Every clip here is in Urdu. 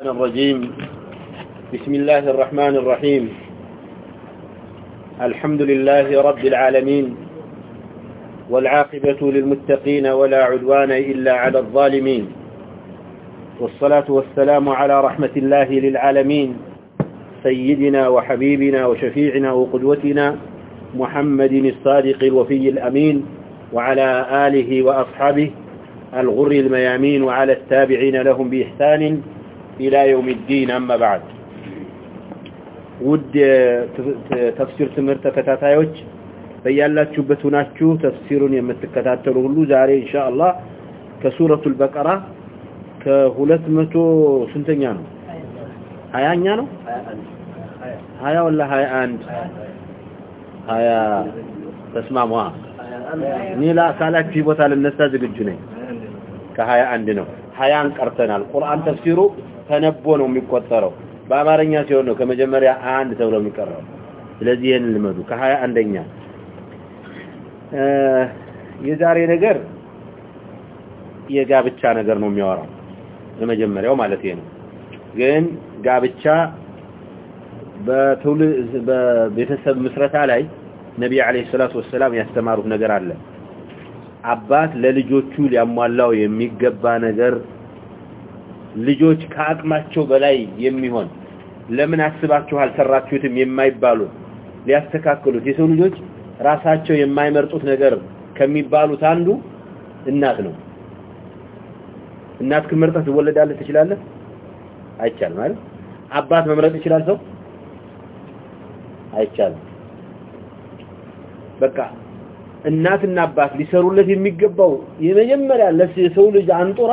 الشيطان الرجيم بسم الله الرحمن الرحيم الحمد لله رب العالمين والعاقبة للمتقين ولا عدوان إلا على الظالمين والصلاة والسلام على رحمة الله للعالمين سيدنا وحبيبنا وشفيعنا وقدوتنا محمد الصادق الوفي الأمين وعلى آله وأصحابه الغر الميامين وعلى التابعين لهم بإحسان إلى يوم الدين أما بعد ود تفسير تمرت فتاتا يوج بيالا تشبت ناشو تفسير يمت الكتاتا لغلو زاري إن شاء الله كسورة البكرة كهولات متو سنتين يانو هيا أن يانو هيا ولا هيا أن هيا تسمع مواق نيلا سالك في بطال النساز بالجنين كهيا أن هيا أن كارتنا القرآن تفسيره ተነቦ ነው የሚቆጠረው በአማርኛ ሲሆን ነው ከመጀመሪያ አንድ ተብሎ የሚቀረው ስለዚህ ይህን ልመዱ ከሀያ አንደኛ የዛሬ ነገር የጋብቻ ነገር ነው የሚያወራው ለመጀመሪያው ማለት ይሄ ነው ግን ጋብቻ በትውልድ በቤተሰብ ምስረታ ላይ ነቢ አለይሂ ሰላቱ ወሰላም ያስተማሩት ነገር አለ አባት ለልጆቹ ሊያሟላው የሚገባ ነገር ልጆች ከአቅማቸው በላይ የሚሆን ለምን አስባችኋል ሰራችሁትም የማይባሉ ሊያስተካክሉት የሰው ልጆች ራሳቸው የማይመርጡት ነገር ከሚባሉት አንዱ እናት ነው እናት ከመርጣ ትወለዳለህ ትችላለህ አይቻል ማለት አባት መምረጥ ይችላል ሰው አይቻል በቃ እናትና አባት ሊሰሩለት የሚገባው የመጀመሪያ ለሰው ልጅ አንጦራ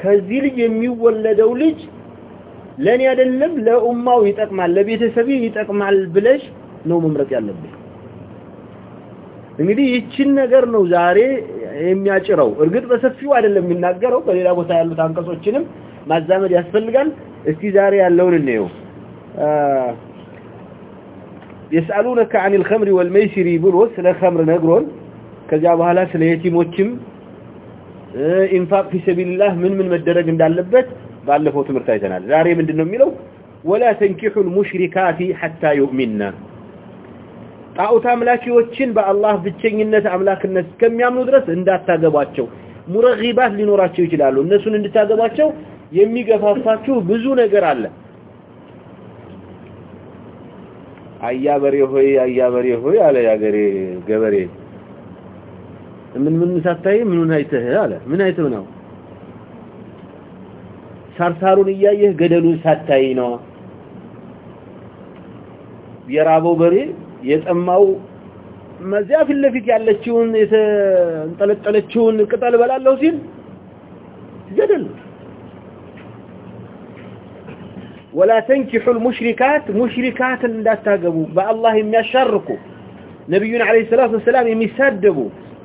ከዚህ ልጅ የሚወለደው ልጅ ለእኔ አይደለም ለኡማው ይጠቅማል ለቤተሰብ ይጠቅማል ብለሽ ነው መምረጥ ያለብሽ እንግዲህ ይቺን ነገር ነው ዛሬ የሚያጭረው እርግጥ በሰፊው አይደለም የሚናገረው በሌላ ቦታ ያሉት አንቀጾችንም ማዛመድ ያስፈልጋል እስቲ ዛሬ ያለውን እንየው يسألونك عن الخمر والميسر ብሎ ስለ خمر ነግሮን ከዚያ በኋላ ስለ የቲሞችም ኢንፋቅ ፊሰቢልላህ ምን ምን መደረግ እንዳለበት ባለፈው ትምህርት አይተናል ዛሬ ምንድነው የሚለው ወላ ተንኪሑ ልሙሽሪካቲ ሐታ ዩእሚነ ጣዖት አምላኪዎችን በአላህ ብቸኝነት አምላክነት እስከሚያምኑ ድረስ እንዳታገቧቸው ሙረጊባት ሊኖራቸው ይችላሉ እነሱን እንድታገቧቸው የሚገፋፋችሁ ብዙ ነገር አለ አያበሬ ሆይ አያበሬ ሆይ አለ የሀገሬ ገበሬ ምን ምን ሳታይ ምኑን አይተህ አለ ምን አይተህ ነው ሳርሳሩን እያየህ ገደሉን ሳታይ ነው የራበው በሬ የጠማው መዚያ ፊት ለፊት ያለችውን የተንጠለጠለችውን ቅጠል በላለሁ ሲል ገደል ولا تنكحوا المشركات مشركات لا تتاغبوا بالله يمشركو نبينا عليه الصلاه والسلام يمسدبو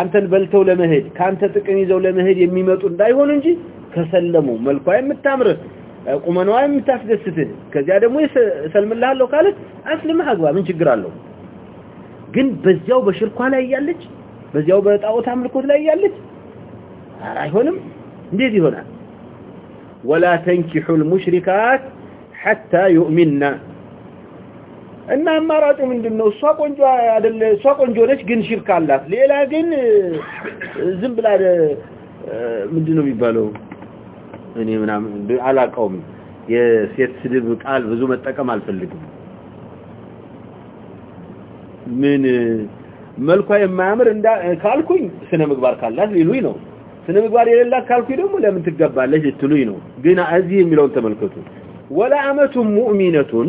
አንተን በልተው ለመሄድ ካንተ ጥቅም ይዘው ለመሄድ የሚመጡ እንዳይሆን እንጂ ከሰለሙ መልኳ የምታምር ቁመናዋ የምታስደስት ከዚያ ደግሞ ሰልምላለሁ ካለች አስልምህ አግባ ምን ችግር አለው ግን በዚያው በሽርኳ ላይ ያለች በዚያው በጣዖት አምልኮት ላይ ያለች አይሆንም እንዴት ይሆናል ወላ ተንኪሑ المشركات حتى يؤمننا እና አማራጩ ምንድነው? እሷ ቆንጆ አይደለ? እሷ ቆንጆ ነች፣ ግን ሽርክ አላት። ሌላ ግን ዝም ብላ ምንድነው የሚባለው? እኔ ምናምን አላውቀውም። የሴት ስድብ ቃል ብዙ መጠቀም አልፈልግም። ምን መልኳ የማያምር እንዳ ካልኩኝ ስነ ምግባር ካላት ሊሉኝ ነው። ስነ ምግባር የሌላት ካልኩኝ ደግሞ ለምን ትገባለች ልትሉኝ ነው። ግን እዚህ የሚለውን ተመልከቱ። ወላ አመቱን ሙእሚነቱን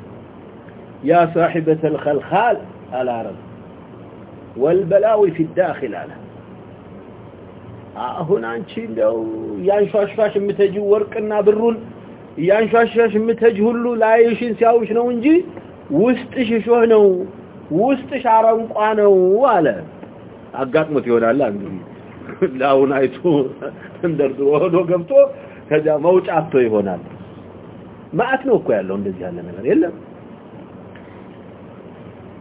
يا صاحبة الخلخال على رب والبلاوي في الداخل على هنا انشين دو يانشواشفاش متجو ورقنا برون يانشواشفاش متجو هلو لا يشين سياوش نو انجي وستش شوه نو وستش نو والا اقاق متيونا لا انجي لا هنا ايتو اندر دو هنو قمتو هجا موج عطو يهونا ما اتنو كوالون دزيان لنا يلا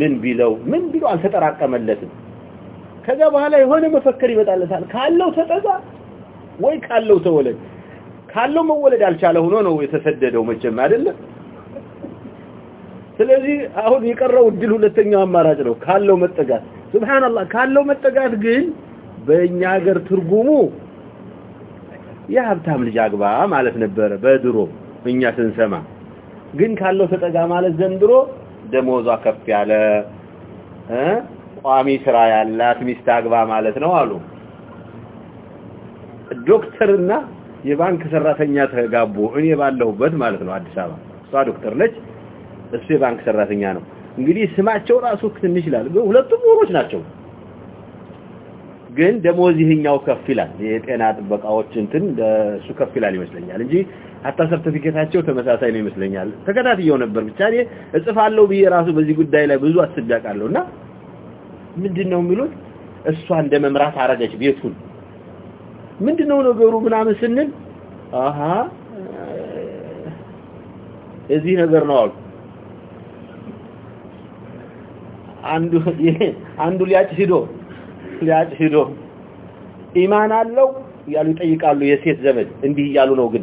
ምን ቢለው ምን ቢለው አልተጠራቀመለትም ከዛ በኋላ የሆነ መፈክር ይመጣለታል ካለው ተጠዛ ወይ ካለው ተወለደ ካለው መወለድ አልቻለ ሆኖ ነው የተሰደደው መቼም አይደለም ስለዚህ አሁን የቀረው እድል ሁለተኛው አማራጭ ነው ካለው መጠጋት ስብሃንአላህ ካለው መጠጋት ግን በእኛ ሀገር ትርጉሙ የሀብታም ልጅ አግባ ማለት ነበረ በድሮ እኛ ስንሰማ ግን ካለው ተጠጋ ማለት ዘንድሮ ደሞዟ ከፍ ያለ ቋሚ ስራ ያላት ሚስት አግባ ማለት ነው አሉ። ዶክተርና የባንክ ሰራተኛ ተጋቡ። እኔ ባለሁበት ማለት ነው አዲስ አበባ። እሷ ዶክተር ነች፣ እሱ የባንክ ሰራተኛ ነው። እንግዲህ ስማቸው ራሱ ትንሽ ይላል፣ ግን ሁለቱም ወሮች ናቸው። ግን ደሞዝ ይህኛው ከፍ ይላል። የጤና ጥበቃዎች እንትን እሱ ከፍ ይላል ይመስለኛል እንጂ አታ ሰርቲፊኬታቸው ተመሳሳይ ነው ይመስለኛል ተከታትየው ነበር ብቻ እኔ እጽፋለሁ ብዬ ራሱ በዚህ ጉዳይ ላይ ብዙ አስጋቃለሁ እና ምንድነው የሚሉት እሷ እንደ መምራት አረገች ቤቱን ምንድነው ነገሩ ምናምን ስንል አሀ እዚህ ነገር ነው አሉ አንዱ አንዱ ሊያጭ ሂዶ ሊያጭ ሂዶ ኢማን አለው ያሉ ይጠይቃሉ የሴት ዘመድ እንዲህ እያሉ ነው ግን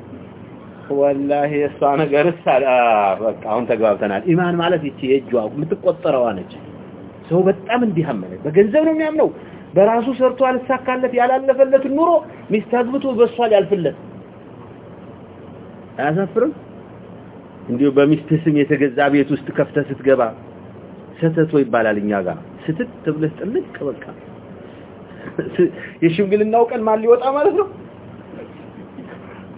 ወላሂ እሷ ነገር በቃ አሁን ተግባብተናል። ኢማን ማለት ይቺ የእጇ የምትቆጠረዋ ነች። ሰው በጣም እንዲያመነ በገንዘብ ነው የሚያምነው። በራሱ ሰርቶ አልሳካለት ያላለፈለት ኑሮ ሚስት አግብቶ በእሷ ሊያልፍለት አያሳፍርም? እንዲሁ በሚስት ስም የተገዛ ቤት ውስጥ ከፍተህ ስትገባ ሰተቶ ይባላል እኛ ጋር ስትት ብለህ ጥልቅ በቃ የሽምግልናው ቀን ማን ሊወጣ ማለት ነው።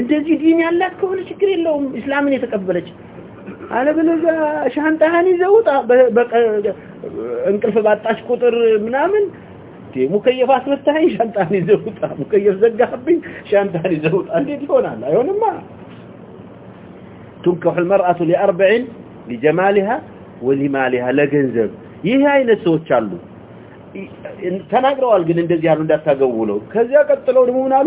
እንደዚህ ዲን ያላት ከሆነ ችግር የለውም እስላምን የተቀበለች አለበለዚያ ሻንጣህን ይዘህ ውጣ እንቅልፍ ባጣች ቁጥር ምናምን ሙከየፍ አስመታኝ ሻንጣህን ይዘህ ሙከየፍ ዘጋብኝ ሻንጣህን ይዘህ እንዴት ይሆናል አይሆንማ تنكح المرأة لأربع لجمالها ولمالها لجنزب ይህ አይነት ሰዎች አሉ ተናግረዋል ግን እንደዚህ ያሉ እንዳታገቡ ብለው ከዚያ ቀጥለው ደግሞ ምን አሉ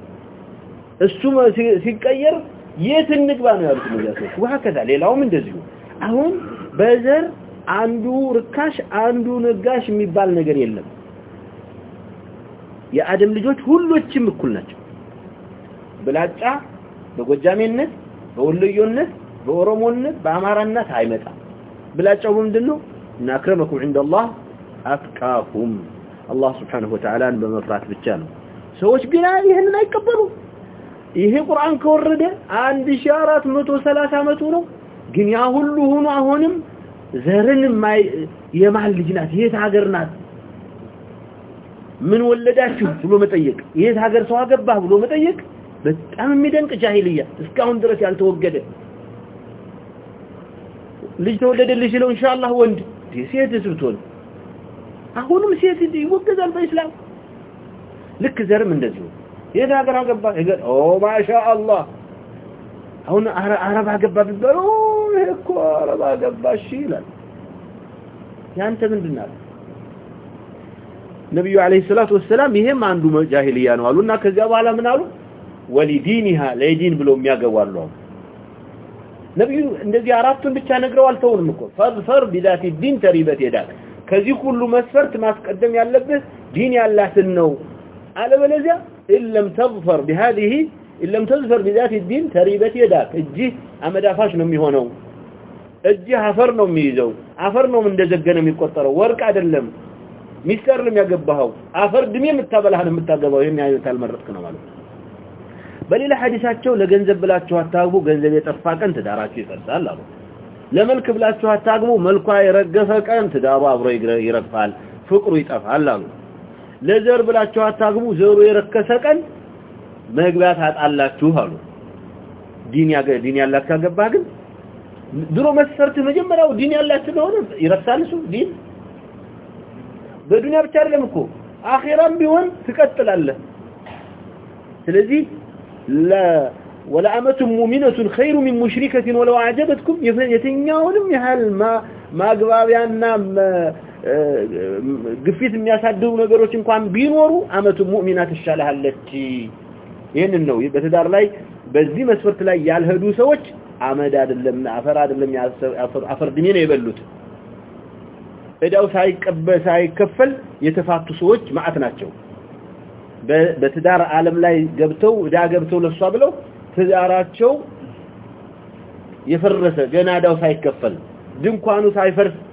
እሱ ሲቀየር የት እንግባ ነው ያልኩ ነው ያሰብኩ ሌላውም እንደዚሁ አሁን በዘር አንዱ ርካሽ አንዱ ንጋሽ የሚባል ነገር የለም የአደም ልጆች ሁሉችም እኩል ናቸው ብላጫ በጎጃሜነት በወሎዮነት በኦሮሞነት በአማራነት አይመጣ ብላጫው ምንድነው ናክረመኩ عندالله አፍካሁም الله سبحانه وتعالى በመፍራት ብቻ ነው ሰዎች ግን ይሄንን አይቀበሉም ይሄ ቁርአን ከወረደ 1430 ዓመቱ ነው ግን ያ ሁሉ ሆኖ አሁንም ዘርን ማይ የማል ልጅናት የት ሀገር ናት ምን ወለዳችሁ ብሎ መጠየቅ የት ሀገር ሰው አገባ ብሎ መጠየቅ በጣም የሚደንቅ جاهልያ እስካሁን ድረስ ያልተወገደ ልጅ ተወለደልሽ ነው ኢንሻአላህ ወንድ ሴት ዝብቶል አሁንም ሴት ይወገዛል በእስላም ልክ ዘርም እንደዚህ يدا غرا غبا يقول او ما شاء الله هو انا انا با غبا بالضروري هيكوا انا با غبا شيلا يعني یعنی انت من بدنا النبي عليه الصلاه والسلام يهم ما عنده جاهليه قالوا لنا كذا بالا من قالوا ولي دينها لا دين بلا ما يغوا له النبي انذي اربعه بتا نغرو على طول نقول فرض فرض بذات الدين تربت يدك كذي كله مسفرت ما تقدم يالبه دين يالله سنو على بلازيا إن لم تظفر بهذه إن لم تظفر بذات الدين تريبت يداك الجه أما دافاش نمي هونو الجه عفر نمي يزو عفر نمي من نمي قطر ورك عدل لم مستر لم يقبهو عفر دمية متابلها نمتابلها يمي عيو تالمرت كنا مالو بل إلى حديثات شو لقنزب بلا شوها تاقبو قنزب يترفاك انت دارا شي فرسال لابو لملك بلا شوها تاقبو ملكوها يرقفك انت دارا برو يرقفال فقرو يترفال لابو ለዘር ብላችሁ አታግቡ ዘሩ የረከሰ ቀን መግቢያ ታጣላችሁ አሉ ዲን ያገ ዲን ያላችሁ አገባ ግን ድሮ መስፈርት መጀመሪያው ዲን ያላችሁ ነው ይረሳልሱ ዲን በዱንያ ብቻ አይደለም እኮ አኺራም ቢሆን ትቀጥላለህ ስለዚህ ለ ولا امه مؤمنه خير من مشركة ولو اعجبتكم يتنياولم يحل ما ما غبابيا ግፊት የሚያሳድሩ ነገሮች እንኳን ቢኖሩ አመቱ ሙእሚናት ይሻላልለች ይሄንን ነው በተዳር ላይ በዚህ መስፈርት ላይ ያልሄዱ ሰዎች አመድ አይደለም አፈር አይደለም አፈር ድሜ ነው የበሉት እዳው ሳይቀበል ሳይከፈል የተፋቱ ሰዎች ማአት ናቸው በትዳር ዓለም ላይ ገብተው እዳ ገብተው ለሷ ብለው ትዳራቸው የፈረሰ ገና እዳው ሳይከፈል ድንኳኑ ሳይፈርስ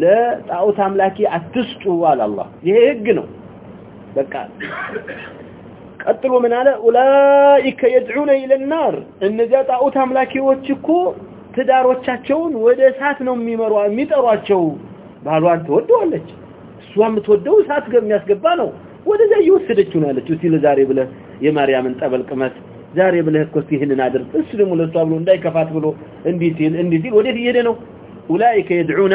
لا تعوت املاكي اتسقوا على الله ايه حق نو بقى قتلوا من انا اولئك يدعون الى النار ان جاء تعوت املاكي وتشكو تداروچاتون ود اسات نو ميمروا ميطرواچو بالو انت ودوا لك سوا متودوا اسات گم ياسگبا نو ود جاء يوسدچو نو لك تي لزاري بلا يا مريم ان طبل قمت زاري بلا هكو تي هن نادر اسلموا لتو بلو انداي كفات بلو اندي تي اندي تي ود يدي نو يدعون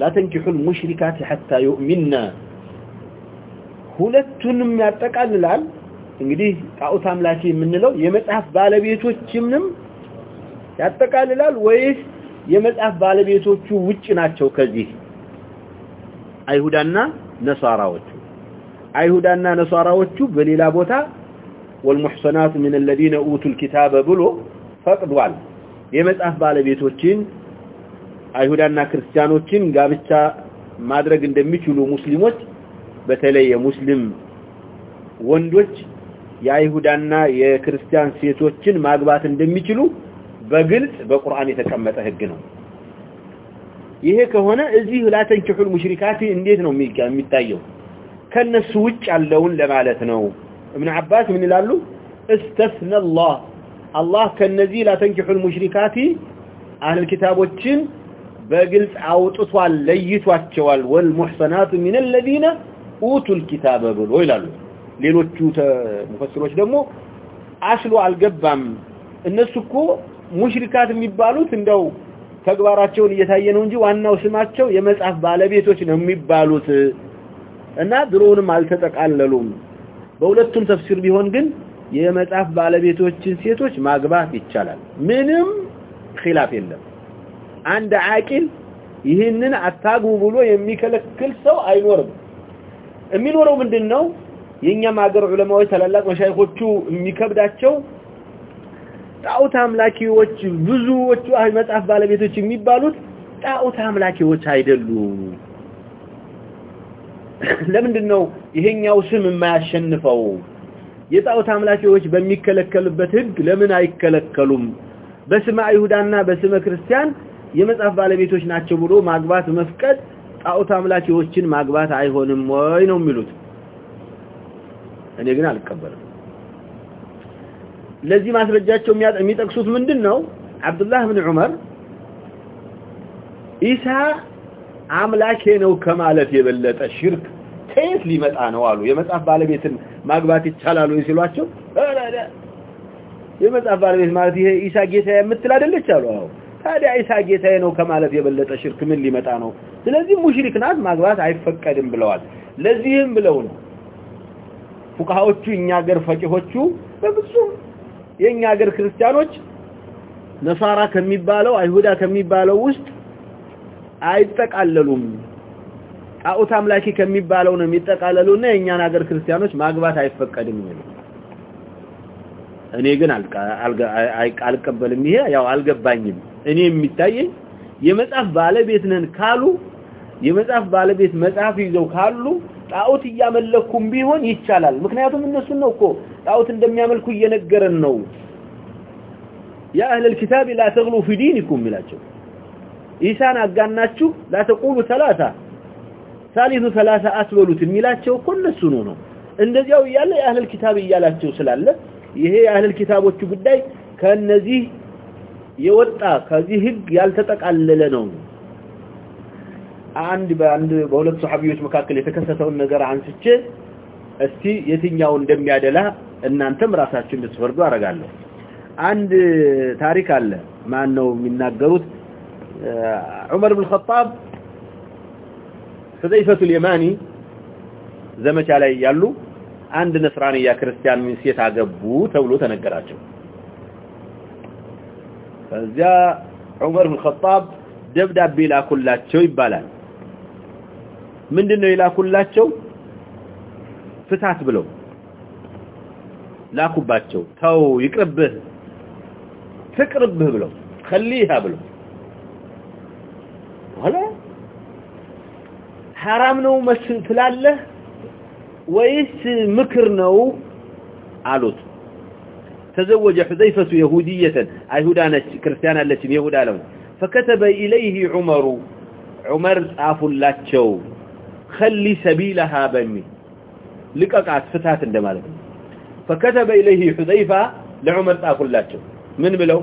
لا تنكحوا المشركات حتى يؤمننا ሁለቱንም ያጠቃልላል እንግዲህ ጣዖት አምላኪ የምንለው የመጽሐፍ ባለቤቶችንም ያጠቃልላል ወይስ የመጽሐፍ ባለቤቶቹ ውጭ ናቸው ከዚህ አይሁዳና ነሳራዎቹ አይሁዳና ነሳራዎቹ በሌላ ቦታ والمحصنات من الذين اوتوا الكتاب ብሎ ፈቅዷል የመጽሐፍ ባለቤቶችን አይሁዳና ክርስቲያኖችን ጋብቻ ማድረግ እንደሚችሉ ሙስሊሞች በተለይ የሙስሊም ወንዶች የአይሁዳና የክርስቲያን ሴቶችን ማግባት እንደሚችሉ በግልጽ በቁርአን የተቀመጠ ህግ ነው ይሄ ከሆነ እዚህ ላተንችሁል ሙሽሪካቲ እንዴት ነው የሚታየው ከነሱ ውጭ ያለውን ለማለት ነው እብን አባስ ምን ይላሉ እስተስነ الله الله ከነዚህ ላተንችሁል ሙሽሪካቲ አህል ኪታቦችን በግልጽ አውጥቷል ለይቷቸዋል ወልሙህሰናቱ ሚን الذين اوتوا الكتاب ብሎ ይላሉ ሌሎቹ ተመፈስሎች ደግሞ አስሉ አልገባም እነሱ እኮ ሙሽሪካት የሚባሉት እንደው ተግባራቸውን እየታየ ነው እንጂ ዋናው ስማቸው የመጻፍ ባለቤቶች ነው የሚባሉት እና ድሮውንም አልተጠቃለሉም በሁለቱም ተፍሲር ቢሆን ግን የመጻፍ ባለቤቶችን ሴቶች ማግባት ይቻላል ምንም خلاف የለም አንድ አቂል ይሄንን አታግቡ ብሎ የሚከለክል ሰው አይኖርም የሚኖረው ምንድነው የኛ ማገር ዑለማዎች ተላላቅ መሻይኾቹ የሚከብዳቸው ጣዖት አምላኪዎች ብዙዎቹ አህይ መጻፍ ባለቤቶች የሚባሉት ጣዖት አምላኪዎች አይደሉም ለምንድነው ይሄኛው ስም የማያሸንፈው የጣዖት አምላኪዎች በሚከለከሉበት ህግ ለምን አይከለከሉም በስመ አይሁዳና በስመ ክርስቲያን የመጽሐፍ ባለቤቶች ናቸው ብሎ ማግባት መፍቀድ ጣዖት አምላኪዎችን ማግባት አይሆንም ወይ ነው የሚሉት እኔ ግን አልቀበልም ለዚህ ማስረጃቸው የሚጠቅሱት ምንድን ነው አብዱላህ ብን ዑመር ኢሳ አምላኬ ነው ከማለት የበለጠ ሽርክ ከየት ሊመጣ ነው አሉ የመጽሐፍ ባለቤትን ማግባት ይቻላል ወይ ሲሏቸው የመጽሐፍ ባለቤት ማለት ይሄ ኢሳ ጌታ የምትል አይደለች አሉ አዎ ታዲያ ኢሳ ጌታዬ ነው ከማለት የበለጠ ሽርክ ምን ሊመጣ ነው ስለዚህ ሙሽሪክ ናት ማግባት አይፈቀድም ብለዋል ለዚህም ብለው ነው ፉቃዎቹ እኛ ሀገር ፈቂሆቹ በብዙም የኛ ሀገር ክርስቲያኖች ነፋራ ከሚባለው አይሁዳ ከሚባለው ውስጥ አይጠቃለሉም ጣዖት አምላኪ ከሚባለው ነው የሚጠቃለሉና የእኛን ሀገር ክርስቲያኖች ማግባት አይፈቀድም ይሉ እኔ ግን አልቀበልም ይሄ ያው አልገባኝም እኔ የሚታየኝ የመጽሐፍ ባለቤት ነን ካሉ የመጽሐፍ ባለቤት መጽሐፍ ይዘው ካሉ ጣዖት እያመለኩም ቢሆን ይቻላል ምክንያቱም እነሱ ነው እኮ ጣዖት እንደሚያመልኩ እየነገረን ነው ያ اهل الكتاب لا تغلو في دينكم ይላቸው ኢሳን አጋናችሁ لا تقولوا ثلاثه ثالث ثلاثه اسولوት ይላቸው እኮ እነሱ ነው ነው እንደዚያው ይያለ اهل الكتاب ይያላቸው ስላለ ይሄ اهل الكتابዎቹ ጉዳይ ከነዚህ የወጣ ከዚህ ህግ ያልተጠቃለለ ነው አንድ በአንድ በሁለት ሱሐቢዎች መካከለ የተከሰተውን ነገር አንስቼ እስቲ የትኛው እንደሚያደላ እናንተም ራሳችሁ እንድትፈርዱ አረጋለሁ አንድ ታሪክ አለ ማን ነው የሚናገሩት ዑመር ኢብኑ ኸጣብ ፈዘይፈቱ ለማኒ ዘመቻ ላይ ያሉ አንድ ነስራንያ ክርስቲያን ሴት አገቡ ተብሎ ተነገራቸው ከዚያ ዑመር ኢብኑ ኸጣብ ደብዳቤ ላኩላቸው ይባላል ምንድነው ይላኩላቸው ፍታት ብለው ላኩባቸው ተው ይቅርብህ ትቅርብህ ብለው ከሊህ ብለው ወላ حرام ነው መስል ትላለህ ወይስ ምክር ነው አሉት تزوج حذيفة يهودية أي هدانة كريستيانة التي يهودة لهم فكتب إليه عمر عمر آف الله خلي سبيلها بني لك أقعد فتحة دمالك فكتب إليه حذيفة لعمر آف الله من بلو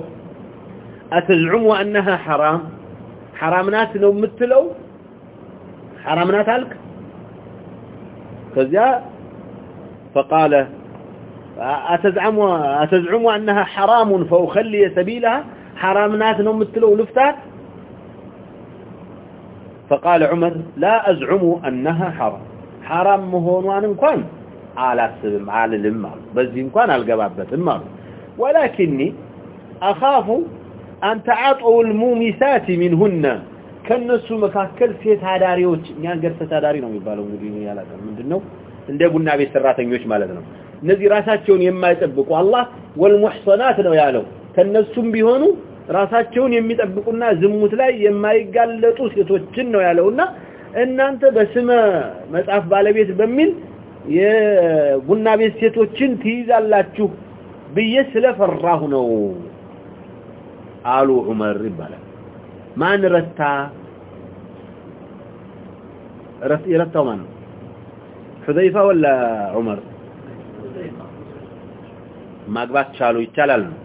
أتزعم أنها حرام حرامنات نمتلو حرامنات هلك كذلك فقال أتزعم أتزعم أنها حرام فأخلي سبيلها حرامنات نوم التلو لفتات فقال عمر لا أزعم أنها حرام حرام مهون وان انكوان على السبب على الامار بس انكوان القباب بس امار ولكني أخاف أن تعطوا المومسات منهن كالنسو مكاكل في تاداريوش نيان قرسة تاداري نوم يبالو مدينو يالاك من دنو اندي قلنا بيسراتن يوش مالاك እነዚህ ራሳቸውን የማይጠብቁ አላህ ወልሙህሰናት ነው ያለው ከነሱም ቢሆኑ ራሳቸውን የሚጠብቁና ዝሙት ላይ የማይጋለጡ ሴቶችን ነው ያለውና እናንተ በስመ መጻፍ ባለቤት በሚል የቡና ቤት ሴቶችን ትይዛላችሁ ብዬ ስለፈራሁ ነው አሉ ዑመር ይባላል ማን ረታ ረታ ማን ነው ሑዘይፋ ወላ ዑመር ማግባት ቻሉ ይቻላል ነው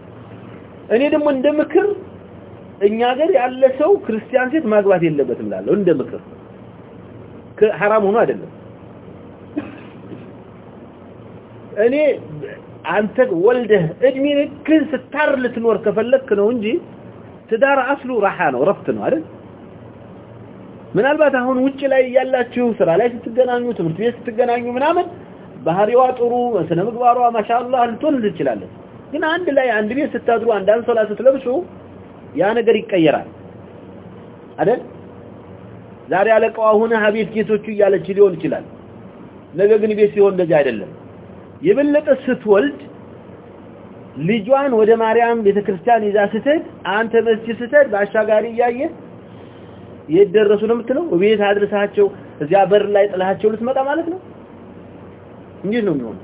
እኔ ደግሞ እንደ ምክር እኛ ሀገር ያለ ሰው ክርስቲያን ሴት ማግባት የለበትም ላለው እንደ ምክር ከሐራም ሆኖ አይደለም እኔ አንተ ወልደህ እድሜ ልክህን ስታር ልትኖር ከፈለክ ነው እንጂ ትዳር አስሉ ራሓ ነው ረፍት ነው አይደል ምናልባት አሁን ውጭ ላይ ያላችሁ ስራ ላይ ስትገናኙ ትምህርት ቤት ስትገናኙ ምናምን ባህሪዋ ጥሩ ስነ ምግባሯ ማሻአላህ ልትሆን ትችላለች ግን አንድ ላይ አንድ ቤት ስታድሩ አንድ አንሶላ ስትለብሱ ያ ነገር ይቀየራል አይደል ዛሬ አለቀው አሁን ሀቤት ጌቶቹ እያለች ሊሆን ይችላል ነገ ግን ቤት ሲሆን እንደዚህ አይደለም የበለጠ ስትወልድ ልጇን ወደ ማርያም ቤተክርስቲያን ይዛ ስትሄድ አንተ መስጂድ ስትሄድ በአሻጋሪ እያየ የደረሱ ነው የምትለው ቤት አድርሳቸው እዚያ በር ላይ ጥላቸው ልትመጣ ማለት ነው እንዲ ነው የሚሆን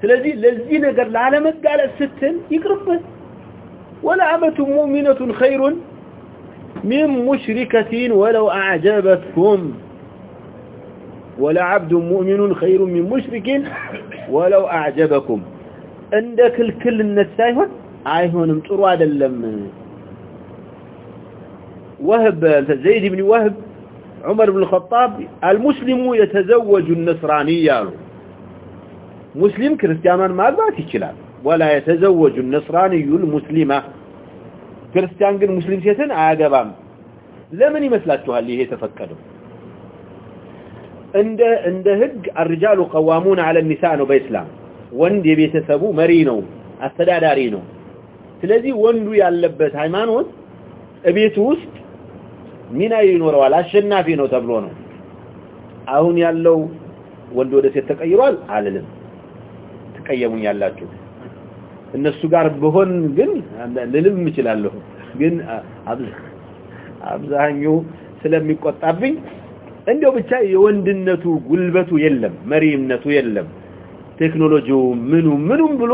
ስለዚህ ለዚህ ነገር ላለመጋለ ስትል ይቅርብን ወላ አመቱ ሙሚነቱን ኸይሩን ሚን ሙሽሪከቲን ወለው አዕጀበትኩም ولا عبد مؤمن خير من مشرك ولو اعجبكم عند كل كل الناس هايون هايونم طرو ادلم وهب زيد بن وهب عمر بن الخطاب المسلم يتزوج النصرانية مسلم كريستيانان ما ذاتي كلاب ولا يتزوج النصراني المسلمة كريستيان قل مسلم سيتن عادبا لمن يمثلاتها اللي هي تفكده عند هج الرجال قوامون على النساء بإسلام إسلام واند يبيتسبو مرينو السدادارينو فلذي واندو يعلبت هايمانون ابيتوست ሚና ይኖርዋል አሸናፊ ነው ተብሎ ነው አሁን ያለው ወንድ ወደ ሴት ተቀይሯል አለልም ተቀየሙኝ ያላችሁ እነሱ ጋር ብሆን ግን ለልም ይችላልሁ ግን አብዛኙ ስለሚቆጣብኝ እንዴው ብቻ የወንድነቱ ጉልበቱ የለም መሪነቱ የለም ቴክኖሎጂው ምኑ ምኑም ብሎ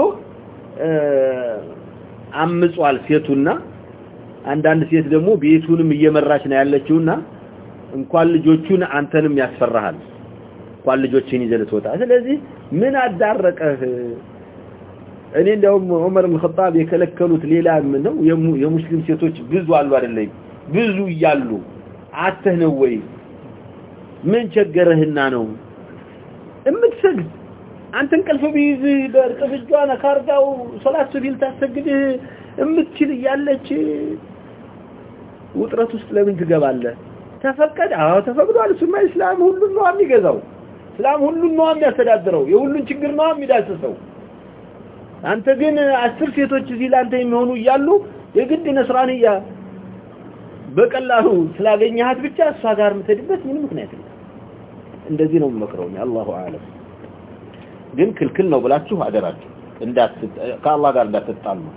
አምጿል ሴቱና አንዳንድ ሴት ደግሞ ቤቱንም እየመራች ነው ያለችውና እንኳን ልጆቹን አንተንም ያስፈራሃል እንኳን ልጆችን ይዘህ ልትወጣ ስለዚህ ምን አዳረቀህ እኔ እንደውም ዑመር ኢብኑ ኸጣብ የከለከሉት ሌላ ነው የሙስሊም ሴቶች ብዙ አሉ አይደለም ብዙ እያሉ አተህ ነው ወይ ምን ቸገረህና ነው እምትሰግድ አንተን ቀልፈ ቢይዝ በርቅ ብጇ ነካርጋው ሶላት ሱቢል ታሰግድህ የምትችል እያለች ውጥረት ውስጥ ለምን ትገባለህ? ተፈቀደ? አዎ ተፈቅዷል። እሱማ እስላም ሁሉን ነዋ የሚገዛው፣ እስላም ሁሉን ነዋ የሚያስተዳድረው፣ የሁሉን ችግር ነዋ የሚዳስሰው። አንተ ግን አስር ሴቶች እዚህ ለአንተ የሚሆኑ እያሉ የግድ ነስራንያ በቀላሉ ስላገኘሃት ብቻ እሷ ጋር የምትሄድበት ምን ምክንያት ነው? እንደዚህ ነው የምመክረው። አላሁ አለም ግን ክልክል ነው ብላችሁ አደራችሁ ከአላህ ጋር እንዳትጣሉ ነው።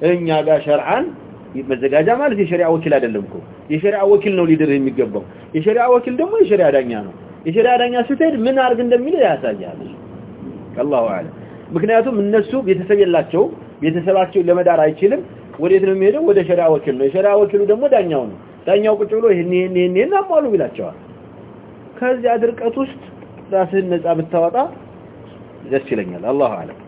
شہ ان جمعا وکل ادینو یہ شارا اوکیل نو لے کے یہ شارا وکیل داروں سو اللہ حالم بہت سا نصوب یہ لچو یہ میری وہ شریعا نو شریعا دوں دنیا کو چلو نینا معلوم لچوسا اللہ حالم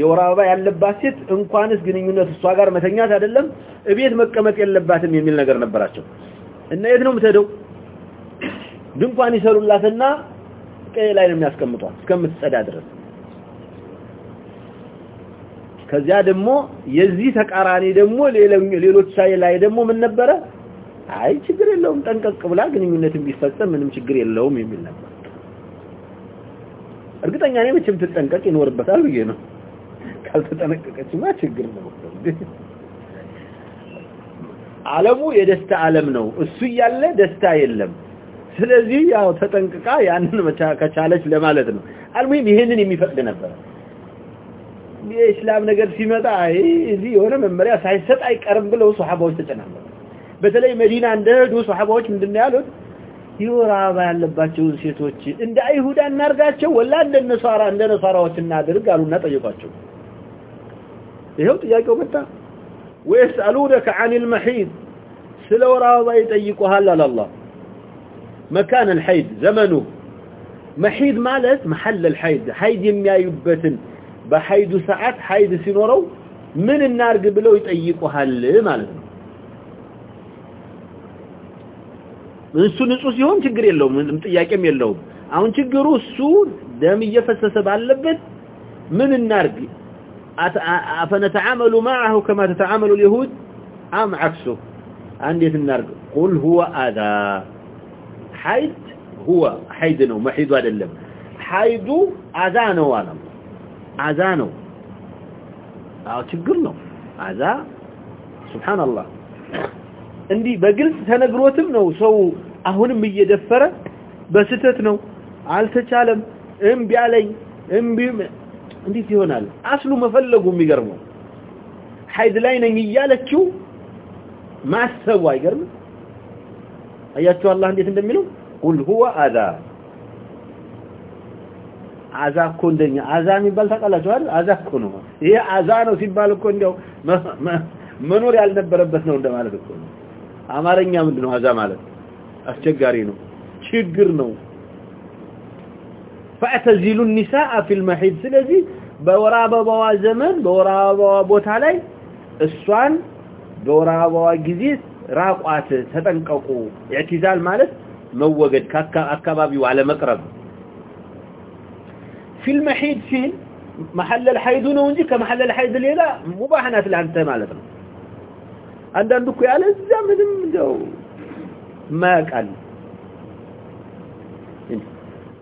የወር አበባ ያለባት ሴት እንኳንስ ግንኙነት እሷ ጋር መተኛት አይደለም እቤት መቀመጥ የለባትም የሚል ነገር ነበራቸው እና የት ነው የምትሄደው ድንኳን ይሰሩላትና ቀይ ላይ ነው የሚያስቀምጧት እስከምትጸዳ ድረስ ከዚያ ደግሞ የዚህ ተቃራኒ ደግሞ ሌሎች ሳይ ላይ ደግሞ ምን ነበረ አይ ችግር የለውም ጠንቀቅ ብላ ግንኙነትም ቢፈጸም ምንም ችግር የለውም የሚል ነበር እርግጠኛ ነኝ መቼም ትጠንቀቅ ይኖርበታል ብዬ ነው ካልተጠነቀቀችማ ችግር ነው ዓለሙ የደስታ ዓለም ነው እሱ እያለ ደስታ የለም ስለዚህ ያው ተጠንቅቃ ያንን ከቻለች ለማለት ነው አልሙሂም ይሄንን የሚፈቅድ ነበር የእስላም ነገር ሲመጣ እዚህ የሆነ መመሪያ ሳይሰጥ አይቀርም ብለው ሶሐባዎች ተጨናነቁ በተለይ መዲና እንደሄዱ ሶሐባዎች ምንድነው ያሉት የወር አበባ ያለባቸውን ሴቶች እንደ አይሁዳ እናርጋቸው ወላ እንደ ነሷራ እናድርግ አሉና ጠየቋቸው ይሄው ጥያቄው መጣ ويسالونك عن المحيض سلو راض راضى يطيقها لله مكان الحيض زمنه محيض مالت محل الحيض حيض يميايبتن بحيض ساعات حيض سينورو من النار قبلو يطيقها له مالت እሱ ንጹህ ሲሆን ችግር የለውም ጥያቄም የለውም አሁን ችግሩ እሱ ደም እየፈሰሰ ባለበት ምን እናርግ أفنتعامل معه كما تتعامل اليهود أم عكسه عندي النار قل هو أذى حيد هو حيد نو محيد وعد اللم حيد أذى نو عالم أذى نو تقول نو أذى سبحان الله عندي بقلت تنقروتم نو سو أهون مية دفرة بستت نو عالتك عالم انبي علي انبي اللہ چوزا خون یہ ہمارا مالک گاری فاتزيل النساء في المحيط الذي بورا بوا زمن بورا بوا بوتا لا اسوان بورا بوا غزيس راقوات تتنققوا اعتزال مالك موجد كاكا اكبابي وعلى مقرب في المحيط فين محل الحيض هنا ونجي كمحل الحيض الليلا مو باحنات اللي انت مالك عند عندك يا لازم ما قال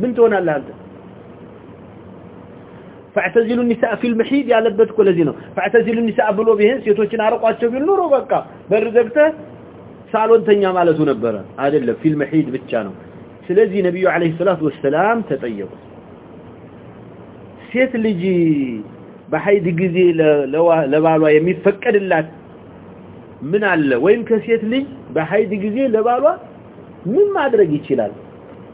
ምን ትሆናለህ አንተ فاعتزل النساء في المحيض يا لبتك الذين ነው فاعتزل النساء ብሎ ቢሄን ሴቶችን አርቋቸው ቢል ኑሮ በቃ በር ዘግተህ ሳሎን ተኛ ማለቱ ነበረ አይደለም في المحيض ብቻ ነው ስለዚህ ነብዩ عليه الصلاه والسلام ተጠየቁ ሴት ልጅ በሐይድ ጊዜ ለባሏ የሚፈቀድላት ምን አለ ወይም ከሴት ልጅ በሐይድ ጊዜ ለባሏ ምን ማድረግ ይችላል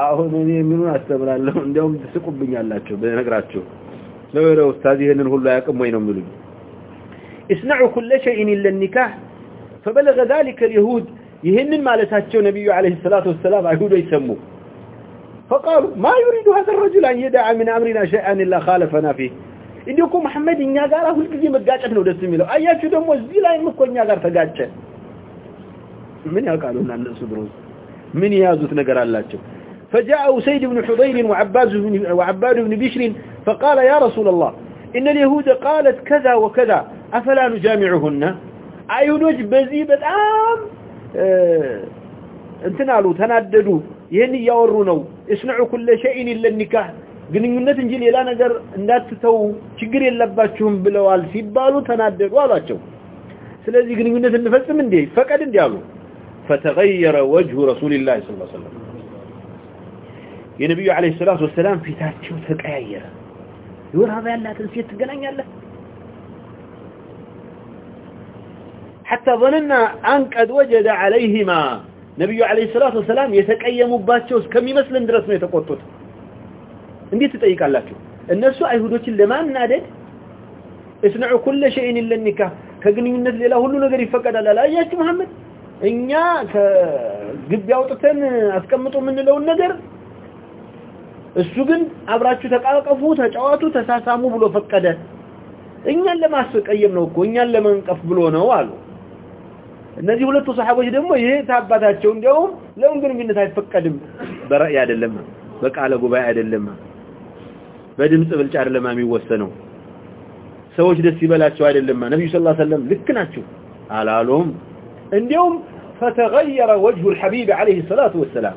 አሁን እኔ ምኑን አስተምራለሁ እንደውም ትስቁብኛላችሁ በነግራችሁ ለወረ ኡስታዝ ይሄንን ሁሉ ያቀም ወይ ነው የሚሉኝ اسمعوا كل شيء الا النكاح فبلغ ذلك اليهود ይሄንን ማለታቸው ነብዩ አለይሂ ሰላቱ ወሰለም አይሁድ ይሰሙ فقالوا ما يريد هذا الرجل ان يدع من امرنا شيئا الا خالفنا فيه እንዲኩ መሐመድ እኛ ጋር ሁሉ ግዜ መጋጨት ነው ደስ የሚለው አያችሁ ደግሞ እዚህ ላይ ምኮኛ ጋር ተጋጨ ምን ያቃሉና እንደሱ ድሮ ምን ያዙት ነገር አላችሁ فجاء سيد بن حضير وعباد بن, وعباد بن بشر فقال يا رسول الله إن اليهود قالت كذا وكذا أفلا نجامعهن أيونج بزيبة آم انتنالوا تنددوا يهني يورونوا اسنعوا كل شيء إلا النكاح قلنوا نتنجل إلى نقر ناتتوا شقري اللباتشهم بلوال سيبالوا تنددوا وعلاتشوا سلازي قلنوا نتنفس من دي فكاد اندي فتغير وجه رسول الله صلى الله عليه وسلم የነቢዩ አለ ሰላት ወሰላም ፊታቸው ተቀያየረ የወርሃብ ያላትን ሴት ትገናኛለ ሐታ ظነና አንቀድ ወጀደ አለይህማ ነቢዩ አለ ሰላት ወሰላም የተቀየሙባቸው እስከሚመስልን ድረስ ነው የተቆጡት እንዴት ትጠይቃላችሁ እነሱ አይሁዶችን ለማናደድ እስንዑ ኩለ ሸይን ለኒካ ከግንኙነት ሌላ ሁሉ ነገር ይፈቀዳል አለ አያችሁ መሐመድ እኛ ከግቢ አውጥተን አስቀምጡ የምንለውን ነገር እሱ ግን አብራቹ ተቃቀፉ ተጫዋቱ ተሳሳሙ ብሎ ፈቀደ እኛ ለማስቀየም ነው ጎኛ ለመንቀፍ ብሎ ነው አሉ እነዚህ ሁለቱ ሰሃቦች ደግሞ ይሄ ታባታቸው እንደውም ለምን ግን ምን ታይፈቀድም በራእይ አይደለም በቃለ ጉባኤ አይደለም በድምጽ ብልጫ አይደለም የሚወሰነው ሰዎች ደስ ይበላቸው አይደለም ነብዩ ሰለላሁ ዐለይሂ ወሰለም ልክ ናቸው አላሉም እንደውም فتغير وجه الحبيب عليه الصلاه والسلام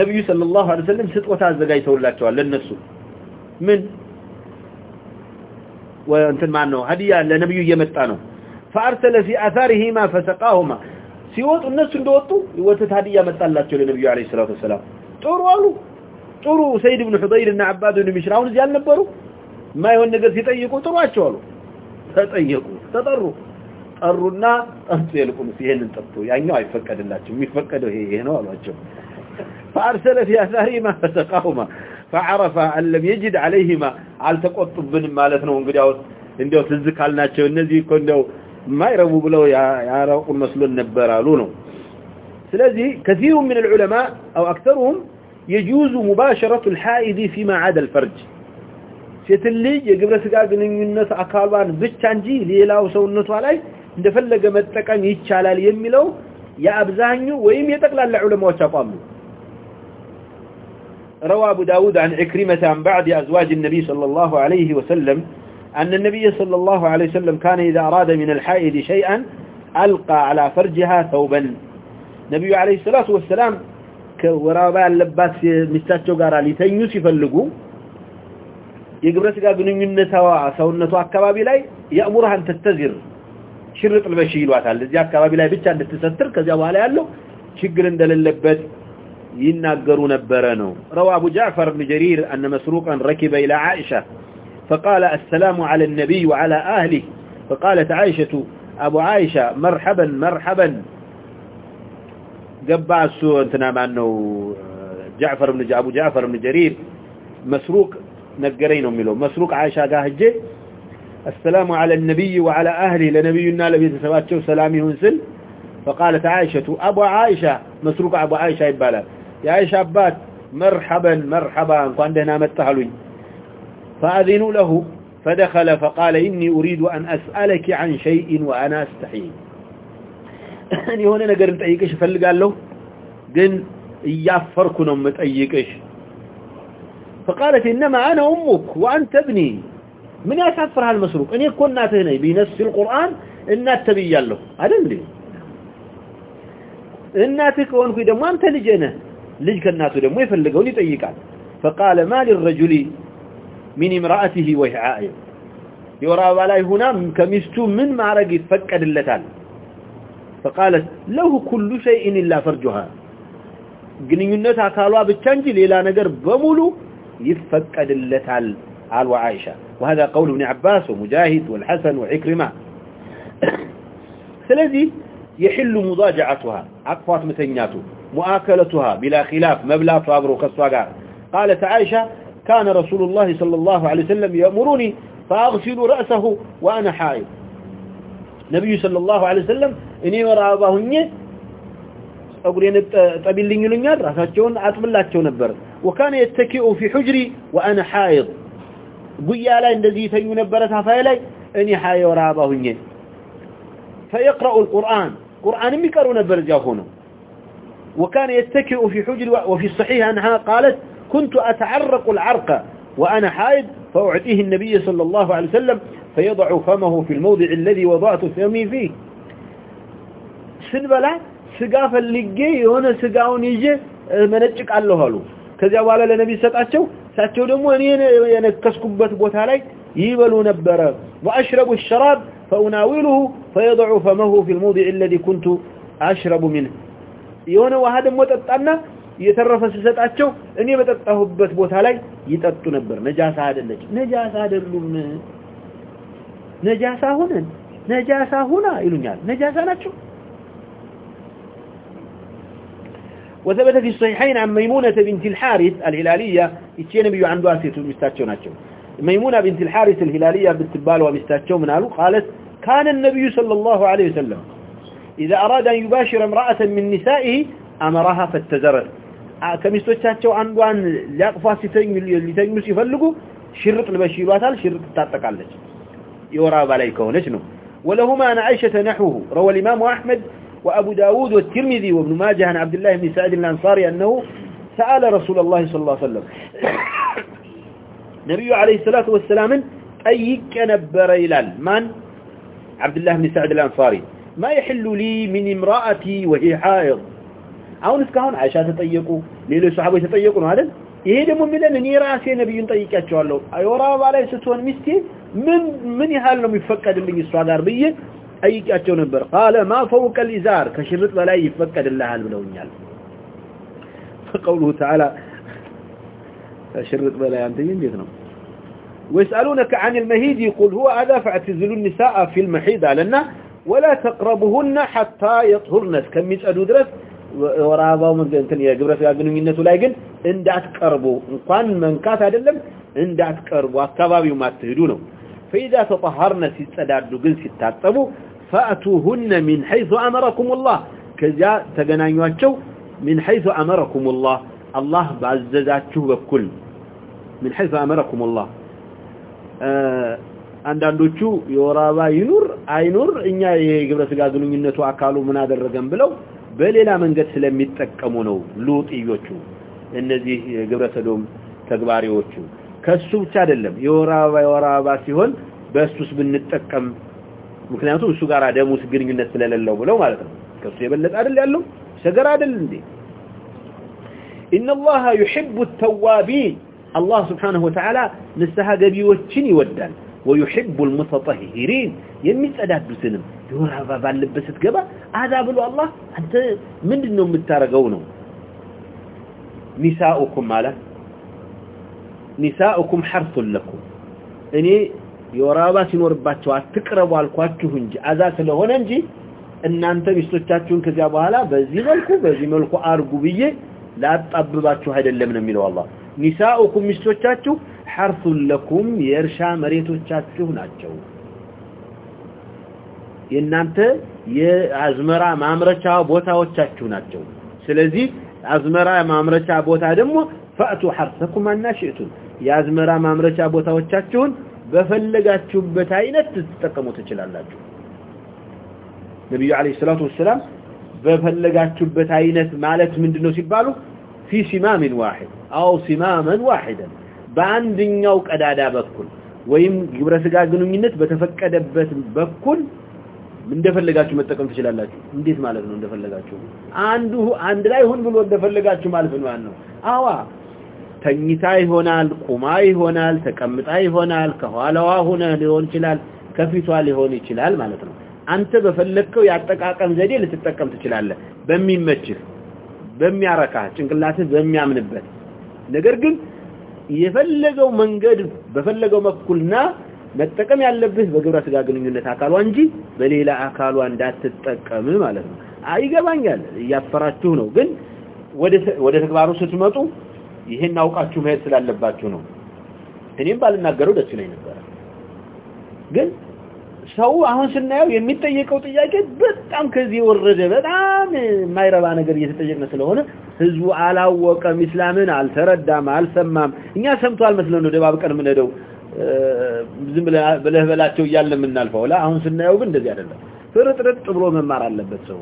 ነብዩ ሰለላሁ ዐለይሂ ወሰለም ስጦታ አዘጋጅተውላቸዋል ለነሱ ምን وانت ما انه هديه لنبي يمጣ ነው فارسل في اثارهما فسقاهما ሲወጡ እነሱ እንደወጡ ወተት هديه መጣላቸው ለነብዩ عليه الصلاه والسلام ጥሩ አሉ ጥሩ ሰይድ ኢብኑ ሁደይር እና አባዱ ኢብኑ ሚሽራ አሁን እዚህ አልነበሩ ማይሆን ነገር ሲጠይቁ ጥሯቸው አሉ ተጠየቁ ተጠሩ ጠሩና ጠጡ የልቁም ይሄንን ጠጡ ያኛው አይፈቀድላቸው የሚፈቀደው ይሄ ነው አሏቸው فأرسل في أثارهما فسقهما فعرف أن لم يجد عليهما على تقوط بن مالتنا ونقدعوا عندما تزكى الناس والنزي كندو ما يربوا بلو يا رب المسلون نبرالونو سلازي كثير من العلماء أو أكثرهم يجوز مباشرة الحائد فيما عاد الفرج سيت الليج يقبل سكاك من الناس أكالوان بشانجي ليلاو سو النسو علي اندفلق متكام يتشالال يميلو يا أبزاهنو ويم يتقلال لعلماء وشاقاملو روى أبو داود عن إكريمة عن بعض أزواج النبي صلى الله عليه وسلم أن النبي صلى الله عليه وسلم كان إذا أراد من الحائد شيئا ألقى على فرجها ثوبا نبي عليه الصلاة والسلام كورابا اللبات مستاتشو قارا جوغارا لتن يوسف اللقو يقبر سيقا قنون النتواء سو كبابي لاي يأمرها أن تتذر شرط البشيلوات اللي زياد كبابي لاي بيتشان لتستر كذيابها لأي قال له شقر اندل اللبات يناقروا نبرانو روى أبو جعفر بن جرير أن مسروقا ركب إلى عائشة فقال السلام على النبي وعلى أهله فقالت عائشة أبو عائشة مرحبا مرحبا قبع السوء انتنا مع أنه جعفر بن جعب جعفر بن جرير مسروق نقرين أمي له مسروق عائشة قاهجة السلام على النبي وعلى أهله لنبي النال بيس سوات شو سلامي هنسل فقالت عائشة أبو عائشة مسروق أبو عائشة إبالا يا عيش مرحبا مرحبا قال دهنا ما اتحلوا فأذنوا له فدخل فقال إني أريد أن أسألك عن شيء وأنا أستحيي يعني هنا نقر متأيكش فل قال له قل يافركنا متأيكش فقالت إنما أنا أمك وأنت ابني من يسافر هالمسروق أن يكون نات هنا بينس في القرآن إن نات تبيا له هذا ملي إن ناتك وأنك إذا ما أمتلجنا ልጅ ከናቱ ደግሞ ይፈልገው ይጠይቃል فقال ما للرجل من امراته وهي عائل يراوا عليه هنا كمستو من معرج يفقدلتال فقال له كل شيء الا فرجها جنينت اكالوا بتشنج ليلى نجر بمولو يفقدلتال قال وعائشه وهذا قول ابن عباس ومجاهد والحسن وعكرمه لذلك يحل مضاجعتها اقفات متنياته مؤاكلتها بلا خلاف مبلا فابرو خسواقا قالت عائشة كان رسول الله صلى الله عليه وسلم يأمرني فأغسل رأسه وأنا حائل نبي صلى الله عليه وسلم إني وراء أباهني أقولين تابل لن يلنجر رأساتشون عطب الله تشون نبر وكان يتكئ في حجري وأنا حائض قي على إن ذيثي نبرتها فإلي إني حائي وراء أباهني فيقرأ القرآن قرآن ميكارو نبر جاهونه وكان يتكئ في حجر وفي الصحيح أنها قالت كنت أتعرق العرق وأنا حائد فأعطيه النبي صلى الله عليه وسلم فيضع فمه في الموضع الذي وضعت فمي فيه سنبلا سقافا لقيا هنا سقاو نيجي منجك على الهلو كذي أولا لنبي ستعشو ستعشو دموني ينكس كبة بوتالي يبلو نبرا وأشرب الشراب فأناوله فيضع فمه في الموضع الذي كنت أشرب منه የሆነ ውሃ ደግሞ ጠጣና የተረፈ ሲሰጣቸው እኔ በጠጣሁበት ቦታ ላይ ይጠጡ ነበር ነጃሳ አይደለች ነጃሳ አይደሉም ነጃሳ ሆነን ነጃሳ ሆና ይሉኛል ነጃሳ ናቸው وثبت في الصحيحين عن ميمونة بنت الحارث الهلالية اتشي نبي عنده أسيت المستاتشو ناتشو ميمونة بنت الحارث الهلالية بالتبال ومستاتشو من قالت كان النبي صلى الله عليه وسلم إذا أراد أن يباشر امرأة من نسائه أمرها فالتزرر كم يستوشتها عندما يقفى سيتنجم سيفلقه شرط البشيرات شرط التعطق على لك يوراب عليك ونجنه ولهما نعيشة نحوه روى الإمام أحمد وأبو داود والترمذي وابن ماجه عن عبد الله بن سعد الأنصاري أنه سأل رسول الله صلى الله عليه وسلم نبي عليه الصلاة والسلام أيك نبر إلال من؟ عبد الله بن سعد الأنصاري ما يحل لي من امرأتي وهي حائض او نسكون عائشة تطيقوا ليلو الصحابه يتطيقوا ما ادري ايه ده مو ميلان اني راسي النبي ينطيقك يا الله اي ورا ما لا يسوتون مستي من من يحل له يفقد اللي يسوا دار بيه ايقيا تشو نبر قال ما فوق الازار كشرط ولا يفقد الله حال بلا فقوله تعالى شرط ولا عندي ديتنا ويسالونك عن المهيد يقول هو اذا فاعتزلوا النساء في المحيد علىنا ولا تقربهن حتى يطهرن كم يصدوا درس ورا باو من انت يا جبرس يا جنو منته لاي جن اند اتقربوا انكم من ادلم اند اتقربوا اكبابي وما تهدو نو فاذا تطهرن في صدادو جن ستتصبو فاتوهن من حيث امركم الله كجا تغنايواچو من حيث امركم الله الله بعززاتكم بكل من حيث امركم الله ااا عندانوچو يورابا ينور አይኑር እኛ የግብረ ስጋ ግንኙነቱ አካሉ ምን አደረገን ብለው በሌላ መንገድ ስለሚጠቀሙ ነው ሉጥዮቹ እነዚህ የግብረ ሰዶም ተግባሪዎቹ ከሱ ብቻ አይደለም የወራ አበባ የወራ አበባ ሲሆን በእሱስ ብንጠቀም ምክንያቱም እሱ ጋር ደሙስ ግንኙነት ስለሌለው ብለው ማለት ነው ከሱ የበለጠ አይደል ያለው ሸገር አይደል እንዴ ان الله يحب التوابين الله سبحانه وتعالى نسحا غبيوچين ይወዳል ويحب المتطهرين يمي تصداد سنم يورا غبا عذاب الله انت من دون متارغو نو نساؤكم مالا نساؤكم حرث لكم اني يورابا سينورباتوا سي نور اتقربوا الكواچو انجي عذاب سلهون انجي ان انت بيستوچاچون كزي ابو حالا بزي ملكو بزي ملكو ارغو بيه لا تطبباچو هيدلم نميلوا الله نساؤكم مشتوچاچو حرث لكم يرشا مريتو تشاتشوه ناتشوه ينانت يأزمرا مامرا تشاو بوتا وتشاتشوه ناتشوه سلزي أزمرا مامرا تشاو بوتا دمو فأتو حرثكم أن ناشئتون يأزمرا مامرا تشاو بوتا وتشاتشوه بفلقا تشبتاين تتتقمو تشل الله نبي عليه الصلاة والسلام بفلقا تشبتاين مالت من دنو سبالو في سمام واحد او سماما واحدا በአንድኛው ቀዳዳ በኩል ወይም ግብረ ስጋ ግንኙነት በተፈቀደበት በኩል እንደፈለጋችሁ መጠቀም ትችላላችሁ እንዴት ማለት ነው እንደፈለጋችሁ አንዱ አንድ ላይ ሁን ብሎ እንደፈለጋችሁ ማለት ነው አንው አዋ ተኝታ ይሆናል ቁማ ይሆናል ተቀምጣ ይሆናል ከኋላዋ ሆነ ሊሆን ይችላል ከፊቷ ሊሆን ይችላል ማለት ነው አንተ በፈለከው ያጠቃቀም ዘዴ ልትጠቀም ትችላለህ በሚመችህ በሚያረካ ጭንቅላትህ በሚያምንበት ነገር ግን የፈለገው መንገድ በፈለገው መኩልና መጠቀም ያለብህ በግብረ ስጋ ግንኙነት አካሏ እንጂ በሌላ አካሏ እንዳትጠቀም ማለት ነው። አይገባኛል እያፈራችሁ ነው፣ ግን ወደ ተግባሩ ስትመጡ ይህን አውቃችሁ መሄድ ስላለባችሁ ነው። እኔም ባልናገረው ደስ ይለኝ ነበረ፣ ግን ሰው አሁን ስናየው የሚጠየቀው ጥያቄ በጣም ከዚህ ወረደ በጣም የማይረባ ነገር እየተጠየቀ ስለሆነ ህዝቡ አላወቀም እስላምን አልተረዳም አልሰማም እኛ ሰምቷል መስለን ነው ደባብቀን የምንሄደው ዝም ብለህ በላቸው እያለ የምናልፈው ላ አሁን ስናየው ግን እንደዚህ አይደለም ፍርጥርጥ ብሎ መማር አለበት ሰው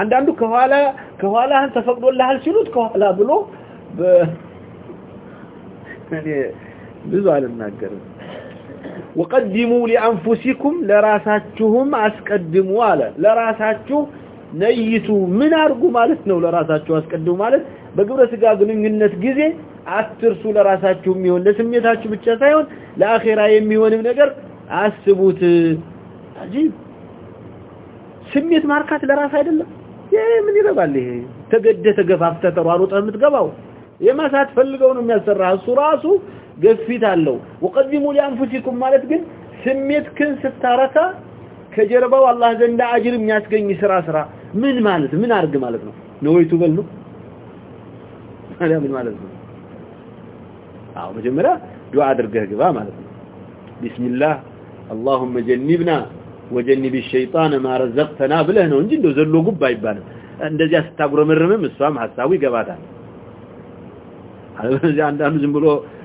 አንዳንዱ ከኋላ ከኋላህን ተፈቅዶልሃል ሲሉት ከኋላ ብሎ ብዙ አልናገርም وقدموا لأنفسكم لراساتهم أسكدموا على لراساته نيتوا من أرقوا مالتنا ولراساته أسكدموا مالت بقبرة سقاقنا من الناس قزين أترسوا لراساتهم ميهون نسميتها بجاسايون لآخرة يميهون من أقر أسبوت عجيب سميت ماركات لراسة لله يهي من يرغب عليه تقدس قفافتة روارو تهمت قفاو يما ساتفلقون من يسر راسو راسو ገፊት አለው ወቀድሙ ለአንፍሲኩም ማለት ግን ስሜት ክን ስታረካ ከጀርባው አላህ ዘንዳ አጅር የሚያስገኝ ስራ ስራ ምን ማለት ምን አርግ ማለት ነው ነውይቱ በሉ ምን ማለት ነው አው መጀመሪያ ዱዓ አድርገህ ግባ ማለት ነው ቢስሚላህ اللهم جنبنا وجنب الشيطان ما رزقتنا بله ነው እንጂ እንደው ዘሎ ጉባ ይባል እንደዚህ አስተጋረመረም እሷም ሐሳቡ ይገባታል አለ እዚህ አንድ አንዱ ዝም ብሎ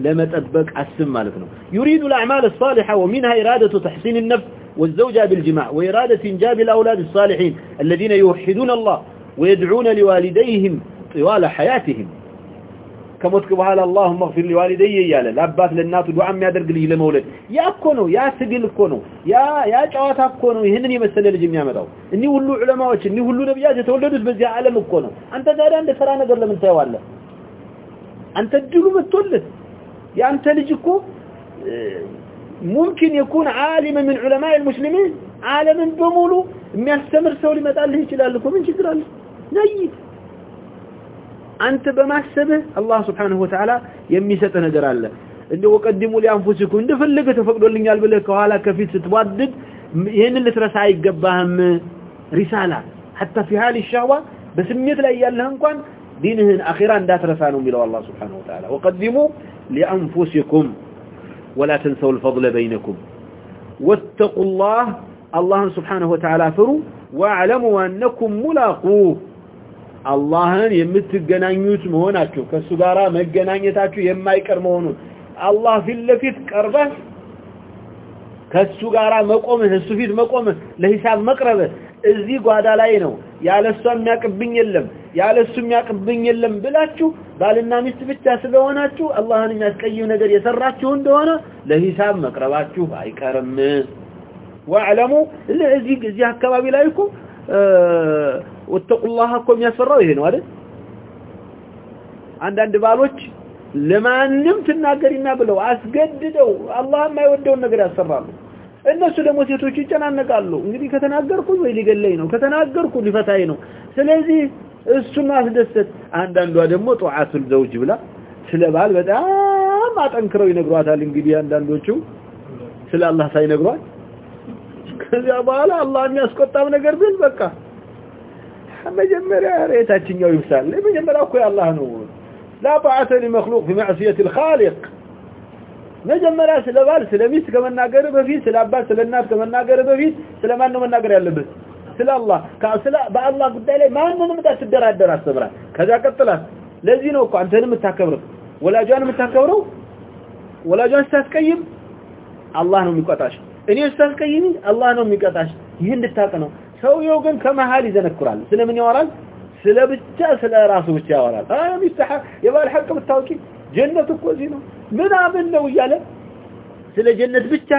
لما تطبق اسم مالكنا يريد الاعمال الصالحه ومنها اراده تحسين النفس والزوجة بالجماع وإرادة إنجاب الأولاد الصالحين الذين يوحدون الله ويدعون لوالديهم طوال حياتهم كما تكبه هذا اللهم اغفر لوالدي يا لأ لأبات للنات ودعم يادر قليه لمولد يا أكونو يا سقل كونو يا يا أجعوات أكونو يهنني مسألة لجميع مدعو إني هلو علماء وشن إني هلو نبيات يتولدوا بزياء علم أكونو أنت دارين لسرانة قرل من سيوالله أنت الدلوم التولد يا انت لجكو ممكن يكون عالما من علماء المسلمين عالما بمولو ما يستمر سو لي متال لي خلال لكم ان شكر الله نجي انت بما سبب الله سبحانه وتعالى يميسط نجر الله ان هو قدموا لي انفسكم ان فلقه تفقدوا لي يال كفيت تتوعد يهن اللي ترى ساي يغبهم حتى في حال الشهوه بسميت لا يال لهم كون دينهم اخيرا اندا ترى سانو الله سبحانه وتعالى وقدموا لأنفسكم ولا تنسوا الفضل بينكم واتقوا الله الله سبحانه وتعالى فروا واعلموا أنكم ملاقوه الله يمتقنان يوتم هناك كالسقارة مقنان يتاكو يما يكرم الله في اللفت كربه كالسقارة مقومه السفيد مقومه لهساب مقربه الزيق هذا لا ينو يا لسوان ما يكبين يلم ያለ እሱም ያቅብኝ የለም ብላችሁ ባልና ሚስት ብቻ ስለሆናችሁ አላህን የሚያስቀይው ነገር የሰራችሁ እንደሆነ ለሂሳብ መቅረባችሁ አይቀርም ወአለሙ እዚህ እዚህ አካባቢ ላይ እኮ ወተቁላህ እኮ የሚያስፈራው ይሄ ነው አይደል አንዳንድ ባሎች ለማንም ትናገሪና ብለው አስገድደው አላህ የማይወደውን ነገር ያሰራሉ እነሱ ደግሞ ሴቶች ይጨናነቃሉ እንግዲህ ከተናገርኩኝ ወይ ሊገለኝ ነው ከተናገርኩ ሊፈታኝ ነው ስለዚህ እሱን አስደስተት አንዳንዷ ደግሞ ጧዓቱን ዘውጅ ብላ ስለባል በጣም አጠንክረው ይነግሯታል እንግዲህ አንዳንዶቹ ስለ አላህ ሳይነግሯት ከዚያ በኋላ አላህ የሚያስቆጣም ነገር ግን በቃ መጀመሪያ የታችኛው ይብሳል መጀመሪያ እኮ የአላህ ነው ላጧዓተ ሊመክሉቅ ቢማዕስየት ልካሊቅ መጀመሪያ ስለ ባል ስለ ሚስት ከመናገር በፊት ስለ አባት ስለ እናት ከመናገር በፊት ስለ ማን ነው መናገር ያለበት ስለ አላህ ካስለ በአላህ ጉዳይ ላይ ማንንም ተደራደር አስተብራ ከዛ ቀጥላ ለዚህ ነው እኮ አንተንም ተታከብረው ወላጆንም ተታከብረው ወላጆን ስታስቀይም አላህ ነው የሚቆጣሽ እኔ ስታስቀይም አላህ ነው የሚቆጣሽ ይሄን እንድታቀ ነው ሰውየው ግን ከመሃል ይዘነክራል ስለምን ያወራል ስለ ብቻ ስለ ራሱ ብቻ ያወራል አይ ምስተሐ የባል ሐቅ ብታውቂ ጀነት እኮ እዚህ ነው ምናምን ነው ይያለ ስለ ጀነት ብቻ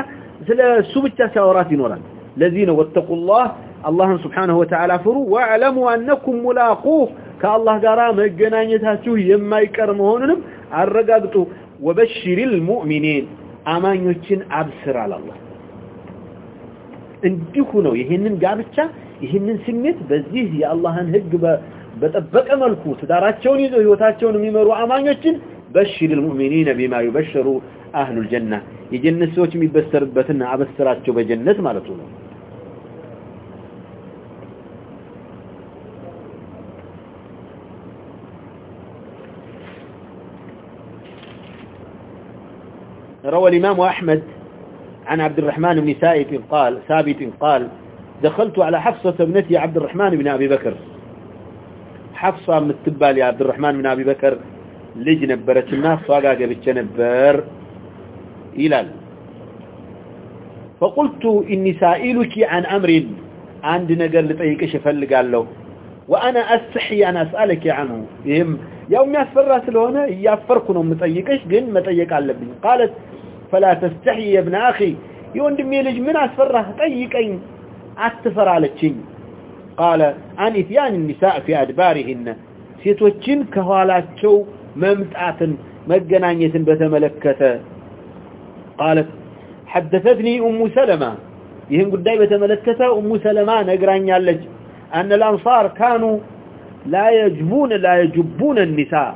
ስለ እሱ ብቻ ሲያወራት ይኖራል ለዚህ ነው ወተቁላህ الله سبحانه وتعالى فرو واعلم انكم ملاقوه كالله غارا ما جنايتاچو يما يقر مهونم ارغاغطو وبشر المؤمنين امانيوچن ابسر على الله انتكو نو يهنن غابچا يهنن سميت بذيه يا الله ان حق بطبق ملكو تداراچون يزو هيوتاچون ميمرو امانيوچن بشير المؤمنين بما يبشروا اهل الجنه يجنسوچ ميبسرتبتنا ابسراچو بجنت معناتو روى الإمام أحمد عن عبد الرحمن بن سائب قال ثابت قال دخلت على حفصة ابنتي عبد الرحمن بن أبي بكر حفصة من التبال يا عبد الرحمن بن أبي بكر لجنة برت الناس صاقا قبت نبر إلال فقلت إني سائلك عن أمر عندنا قال لطيك شفل قال له وأنا أستحي أن أسألك عنه يهم يوم يأفر راسل هنا يأفركنا متأيكش قن متأيك على البن قالت فلا تستحي يا ابن اخي يوندمي لج من اسفره طيقني اتفر عليك قال ان اتيان النساء في ادبارهن سيتوچن كحالاتو ممطاتن مغنانيتن بتملكته قالت حدثتني ام سلمة يهن قداي بتملكته ام سلمة نغراني عليك ان الانصار كانوا لا يجبون لا يجبون النساء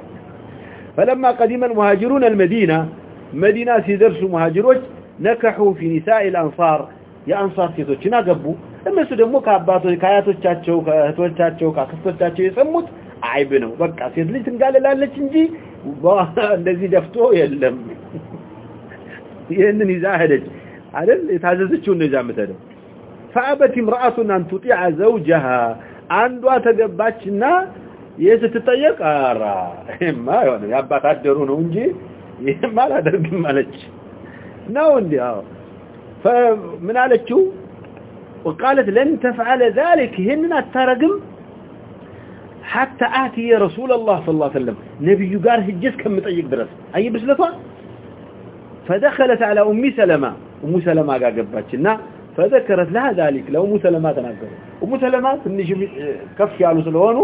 فلما قدم المهاجرون المدينة مدينة سيدرسوا مهاجروش نكحوا في نساء الأنصار يا أنصار سيدوش ناقبوا لما سيدموا كأباتوش كاياتوش تاتشو كأهتوش تاتشو كأكستوش تاتشو يسموت عيبنوا بكا سيد ليس نقال لا لتنجي وباها الذي دفتوه يلم يهنني زاهدج عدل يتعززتشو النجام مثلا فأبت امرأة أن تطيع زوجها عندها تقباتشنا ስትጠየቅ ኧረ ይሄማ የሆነ የአባት አደሩ ነው እንጂ ይሄማ አላደርግም አለች ነው እንዴ አዎ فمن አለችው وقالت لن تفعل ذلك هننا ترغم حتى آتي رسول الله صلى الله عليه وسلم نبي قال هجس كم تطيق درس اي بسلفه فدخلت على ام سلمى ام سلمى قاقبتنا فذكرت لها ذلك لو ام سلمى تناقضت ام سلمى تنجي كف يالو سلوانو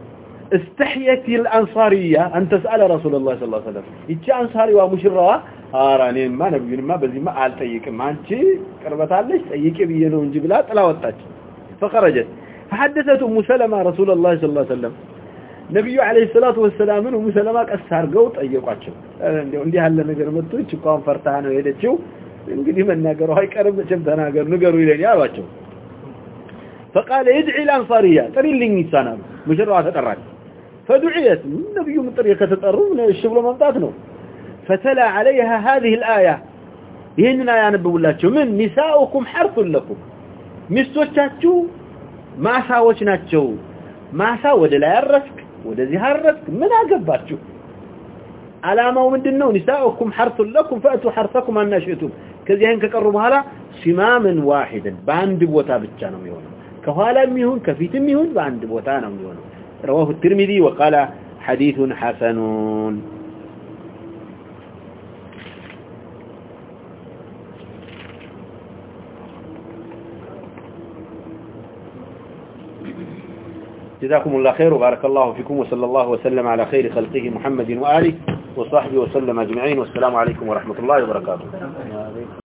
استحيت الأنصارية أن تسأل رسول الله صلى الله عليه وسلم إيش أنصاري ومشرة آراني ما نبي ما بزي ما قال تيك ما أنت قربت عليك تيك بيجنا ونجيب لا تلا وتاج فخرجت فحدثت أم سلمة رسول الله صلى الله عليه وسلم نبي عليه الصلاة والسلام أم سلمة كسر جوت أيوة قاتشو عندي هلا نجر متوش كام فرتان وهذا شو نقدي من نجر هاي كرب شب دنا نجر نجر ويلين يا فقال ادعي الأنصارية ترى اللي نسانا مشرة تقرأ فدعيت النبي من طريقة تتقرون الشبل ممتعت نو فتلا عليها هذه الآية يهننا يا نبو الله من نساؤكم حرث لكم مستوشاتشو ما ساوشناتشو ما ساود لا يرسك ودزيها الرسك من أقباتشو على ما ومن دنو نساؤكم حرث لكم فأتوا حرثكم عن ناشئتم كذي هنك قربوا هلا سماما واحدا باندبوتا بالجانم يونم كهالا ميهون كفيتم ميهون باندبوتا نم يونم رواه الترمذي وقال حديث حسن جزاكم الله خير وبارك الله فيكم وصلى الله وسلم على خير خلقه محمد وآله وصحبه وسلم أجمعين والسلام عليكم ورحمة الله وبركاته